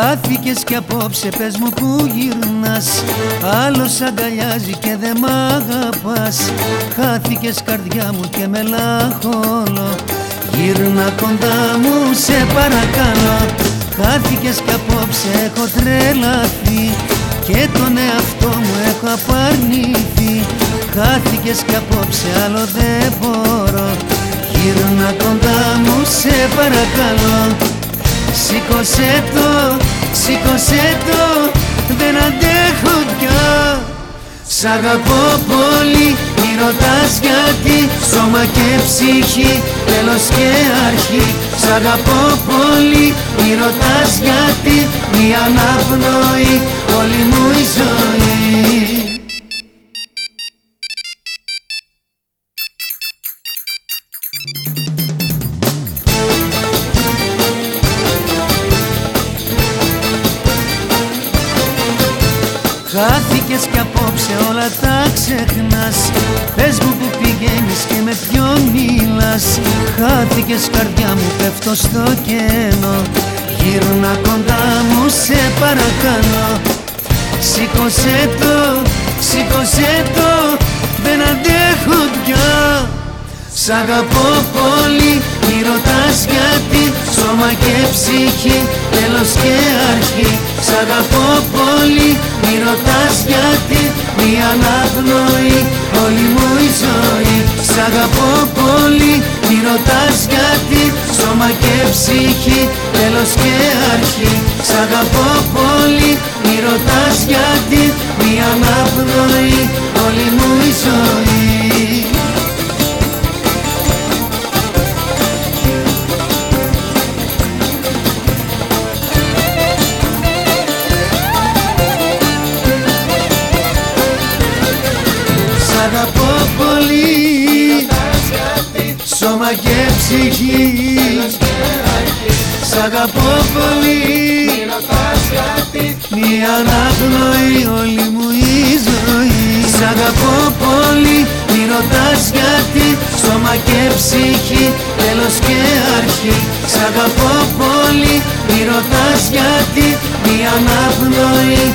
Χάθηκες κι απόψε πες μου που γυρνάς. Άλλος αγκαλιάζει και δε μ' αγαπάς. Χάθηκες καρδιά μου και μελαγχολώ. Γύρνα κοντά μου σε παρακαλώ. Χάθηκες κι απόψε έχω τρελαθεί. Και τον εαυτό μου έχω απαρνηθεί. Χάθηκες κι απόψε άλλο δεν μπορώ. Γύρνα κοντά μου σε παρακαλώ Σήκωσέ το, σήκωσέ το, δεν αντέχω πια Σ' αγαπώ πολύ, μη ρωτάς γιατί. Σώμα και ψυχή, τέλος και αρχή. Σ' αγαπώ πολύ, μη ρωτάς γιατί. Μη αναπνοή, όλη μου η ζωή Χάθηκες κι απόψε όλα τα ξεχνάς. Πες μου που πηγαίνεις και με ποιον μιλάς. Χάθηκες καρδιά μου πέφτω στο κενό. Γύρνα κοντά μου σε παρακαλώ Σήκωσέ το, σήκωσέ το Δεν αντέχω πια. Σ' αγαπώ πολύ, μη ρωτάς γιατί. Σώμα και ψυχή, τέλος και αρχή. Σ' αγαπώ πολύ, μη ρωτάς γιατί Μη αναπνοή, όλη μου η ζωή. Σ' αγαπώ πολύ, μη ρωτάς γιατί. Σώμα και ψυχή, τέλος και αρχή. Σ' αγαπώ πολύ, μη ρωτάς γιατί Μη αναπνοή, και ψυχή Σ' αγαπώ πολύ. Μη αναπνοή όλη μου η ζωή. Σ' αγαπώ πολύ. Μη ρωτάς γιατί. Σώμα και ψυχή Τέλος και αρχή. Σ' αγαπώ πολύ. Μη ρωτάς γιατί. Μη αναπνοή